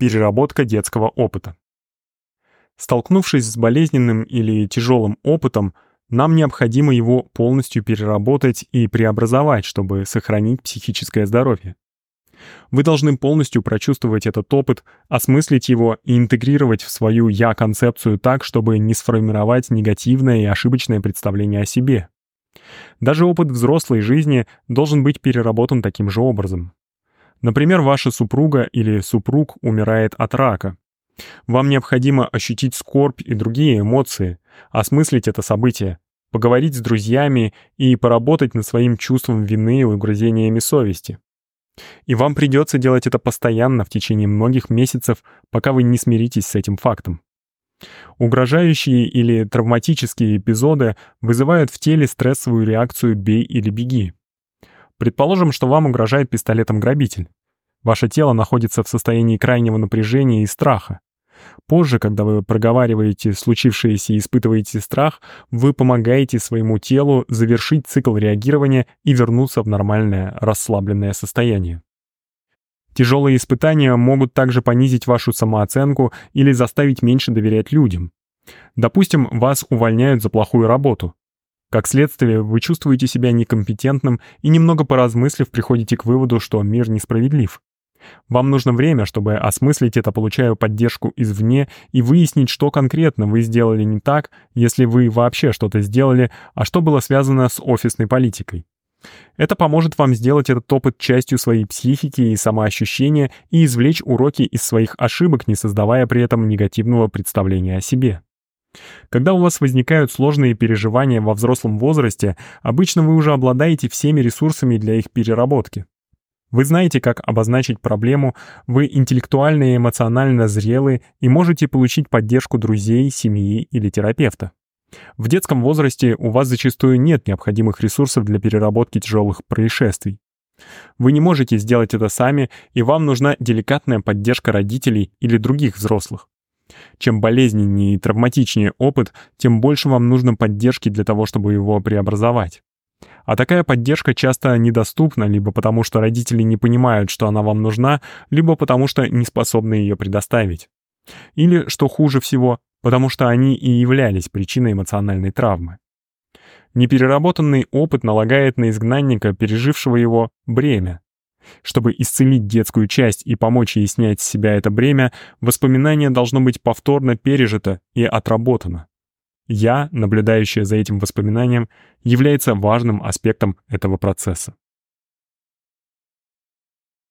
Переработка детского опыта. Столкнувшись с болезненным или тяжелым опытом, нам необходимо его полностью переработать и преобразовать, чтобы сохранить психическое здоровье. Вы должны полностью прочувствовать этот опыт, осмыслить его и интегрировать в свою «я-концепцию» так, чтобы не сформировать негативное и ошибочное представление о себе. Даже опыт взрослой жизни должен быть переработан таким же образом. Например, ваша супруга или супруг умирает от рака. Вам необходимо ощутить скорбь и другие эмоции, осмыслить это событие, поговорить с друзьями и поработать над своим чувством вины и угрызениями совести. И вам придется делать это постоянно в течение многих месяцев, пока вы не смиритесь с этим фактом. Угрожающие или травматические эпизоды вызывают в теле стрессовую реакцию «бей или беги». Предположим, что вам угрожает пистолетом грабитель. Ваше тело находится в состоянии крайнего напряжения и страха. Позже, когда вы проговариваете случившееся и испытываете страх, вы помогаете своему телу завершить цикл реагирования и вернуться в нормальное расслабленное состояние. Тяжелые испытания могут также понизить вашу самооценку или заставить меньше доверять людям. Допустим, вас увольняют за плохую работу. Как следствие, вы чувствуете себя некомпетентным и немного поразмыслив приходите к выводу, что мир несправедлив. Вам нужно время, чтобы осмыслить это, получая поддержку извне и выяснить, что конкретно вы сделали не так, если вы вообще что-то сделали, а что было связано с офисной политикой. Это поможет вам сделать этот опыт частью своей психики и самоощущения и извлечь уроки из своих ошибок, не создавая при этом негативного представления о себе. Когда у вас возникают сложные переживания во взрослом возрасте, обычно вы уже обладаете всеми ресурсами для их переработки. Вы знаете, как обозначить проблему, вы интеллектуально и эмоционально зрелы и можете получить поддержку друзей, семьи или терапевта. В детском возрасте у вас зачастую нет необходимых ресурсов для переработки тяжелых происшествий. Вы не можете сделать это сами, и вам нужна деликатная поддержка родителей или других взрослых. Чем болезненнее и травматичнее опыт, тем больше вам нужно поддержки для того, чтобы его преобразовать. А такая поддержка часто недоступна либо потому, что родители не понимают, что она вам нужна, либо потому, что не способны ее предоставить. Или, что хуже всего, потому что они и являлись причиной эмоциональной травмы. Непереработанный опыт налагает на изгнанника, пережившего его, бремя. Чтобы исцелить детскую часть и помочь ей снять с себя это бремя, воспоминание должно быть повторно пережито и отработано. «Я», наблюдающая за этим воспоминанием, является важным аспектом этого процесса.